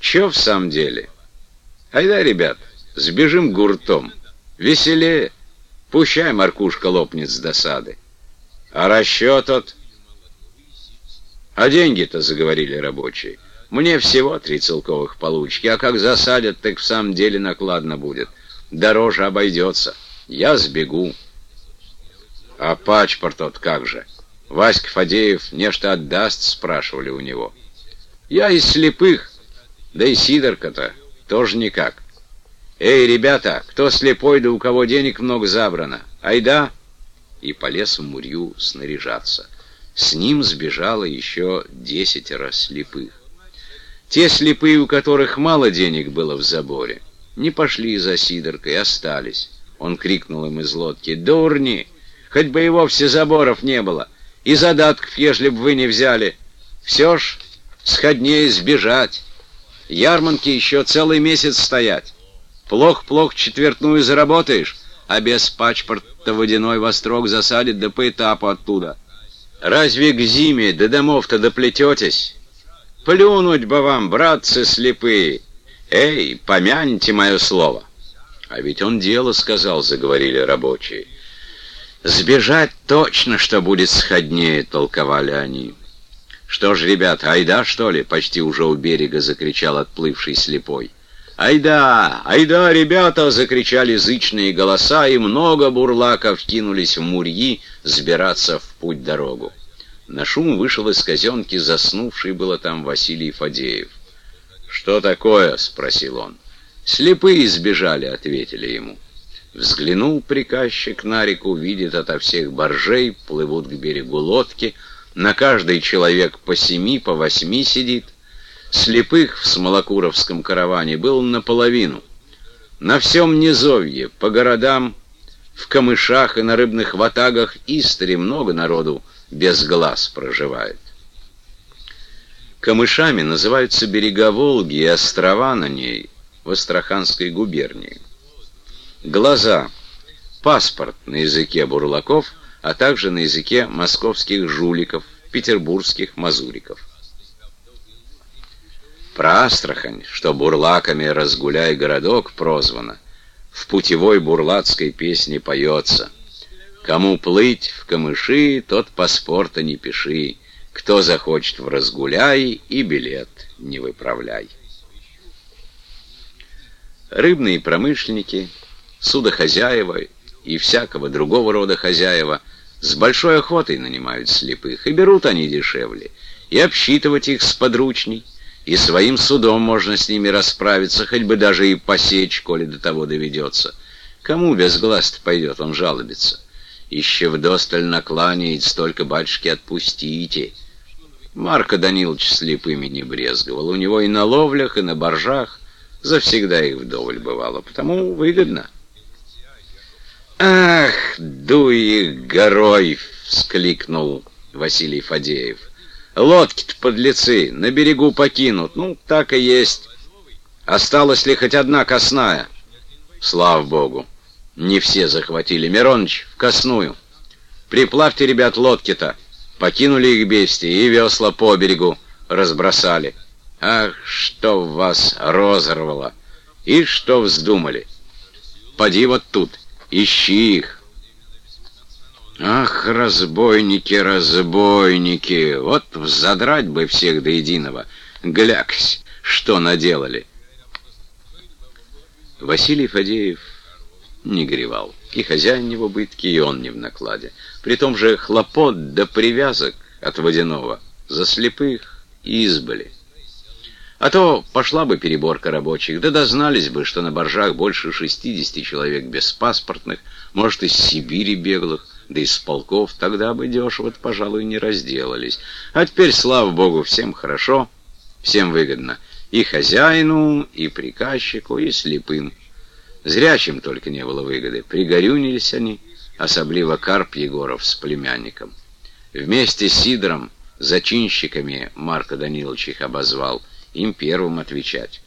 Че в самом деле? Айда, ребят, сбежим гуртом. Веселее. Пущай маркушка лопнет с досады. А расчет от... А деньги-то, заговорили рабочие. Мне всего три целковых получки, а как засадят, так в самом деле накладно будет. Дороже обойдется. Я сбегу. А пачпорт тот как же? Васька Фадеев нечто отдаст, спрашивали у него. Я из слепых, да и Сидорка-то тоже никак. Эй, ребята, кто слепой, да у кого денег много забрано? Айда! И полез в мурью снаряжаться. С ним сбежало еще десятеро слепых. Те слепые, у которых мало денег было в заборе, не пошли за Сидоркой, остались. Он крикнул им из лодки, «Дурни! Хоть бы и вовсе заборов не было, и задатков, ежели бы вы не взяли. Все ж сходнее сбежать. Ярманки еще целый месяц стоять. Плохо-плохо четвертную заработаешь, а без пачпорта водяной вострок засадит да по этапу оттуда. Разве к зиме до домов-то доплететесь?» Плюнуть бы вам, братцы слепые! Эй, помяните мое слово!» «А ведь он дело сказал», — заговорили рабочие. «Сбежать точно, что будет сходнее», — толковали они. «Что ж, ребят, айда, что ли?» — почти уже у берега закричал отплывший слепой. «Айда! Айда, ребята!» — закричали зычные голоса, и много бурлаков кинулись в мурьи сбираться в путь-дорогу. На шум вышел из казенки заснувший было там Василий Фадеев. «Что такое?» — спросил он. «Слепые сбежали», — ответили ему. Взглянул приказчик на реку, видит ото всех боржей, плывут к берегу лодки, на каждый человек по семи, по восьми сидит. Слепых в Смолокуровском караване было наполовину. На всем низовье, по городам, в камышах и на рыбных ватагах истори много народу без глаз проживает. Камышами называются берега Волги и острова на ней в Астраханской губернии. Глаза – паспорт на языке бурлаков, а также на языке московских жуликов, петербургских мазуриков. Про Астрахань, что бурлаками «разгуляй городок» прозвано, в путевой бурлацкой песне поется – Кому плыть в камыши, тот паспорта не пиши. Кто захочет в разгуляй, и билет не выправляй. Рыбные промышленники, судохозяева и всякого другого рода хозяева с большой охотой нанимают слепых, и берут они дешевле, и обсчитывать их сподручней, и своим судом можно с ними расправиться, хоть бы даже и посечь, коли до того доведется. Кому без глаз пойдет он жалобиться? Еще вдосталь накланяет, столько, батюшки, отпустите. Марко Данилович слепыми не брезговал. У него и на ловлях, и на боржах завсегда их вдоволь бывало, потому выгодно. «Ах, дуй горой!» — вскликнул Василий Фадеев. «Лодки-то подлецы, на берегу покинут. Ну, так и есть. Осталась ли хоть одна косная?» «Слава Богу!» Не все захватили. Мироныч, в косную. Приплавьте, ребят, лодки-то. Покинули их бестии и весла по берегу разбросали. Ах, что вас розорвало! И что вздумали? Поди вот тут, ищи их. Ах, разбойники, разбойники! Вот взадрать бы всех до единого. Гляксь, что наделали. Василий Фадеев не горевал. И хозяин не в убытке, и он не в накладе. При том же хлопот до привязок от водяного за слепых избыли. А то пошла бы переборка рабочих, да дознались бы, что на боржах больше 60 человек беспаспортных, может, из Сибири беглых, да из полков, тогда бы дешево пожалуй, не разделались. А теперь, слава богу, всем хорошо, всем выгодно. И хозяину, и приказчику, и слепым. Зрячим только не было выгоды. Пригорюнились они, особливо Карп Егоров с племянником. Вместе с Сидором, зачинщиками Марка Данилович их обозвал, им первым отвечать.